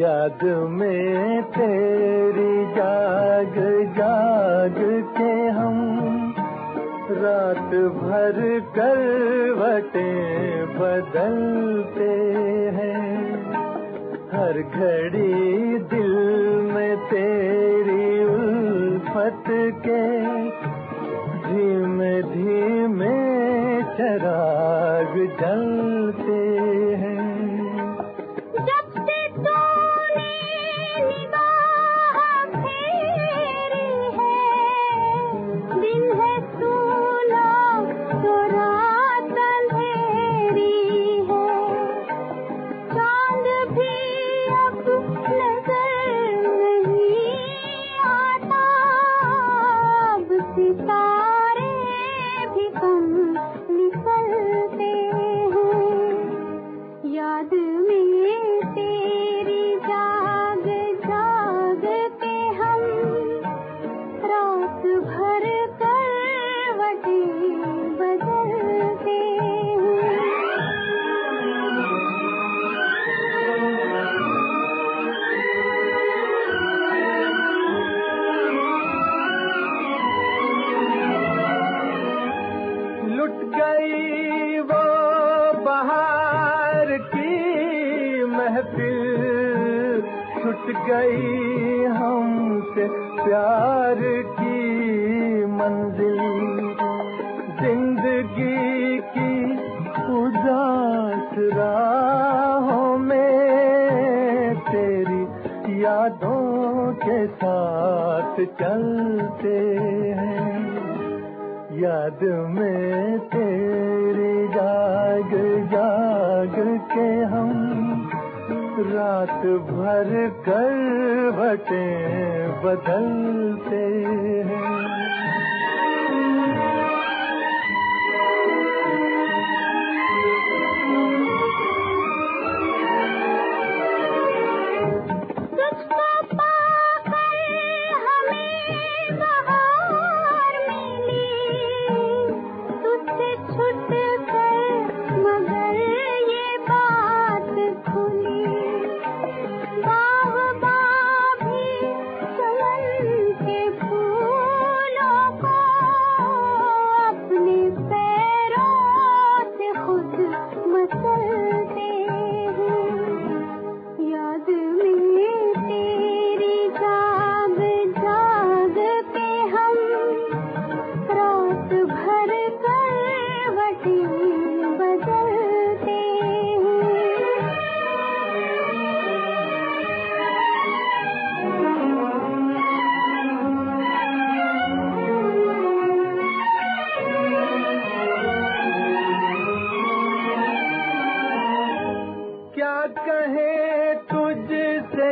याद में तेरी जाग जाग के हम रात भर करवटे बदलते हैं। हर घड़ी दिल में तेरी उल्फत के धीमे धीमे चराग जलते पर महफिल छुट गई हमसे प्यार की मंजिल। ज़िंदगी की उदास राहों में तेरी यादों के साथ चलते हैं। याद में तेरी जाग जाग के हम रात भर करवटे बदलते हैं।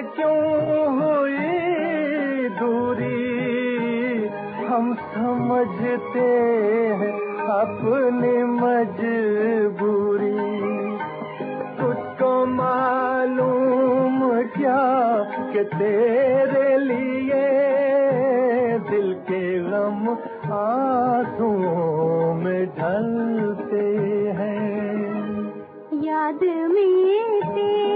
क्यों हुई दूरी? हम समझते हैं अपनी मजबूरी। तुझको मालूम क्या कि तेरे लिए दिल के गम आंसुओं में ढलते हैं। याद में तेरी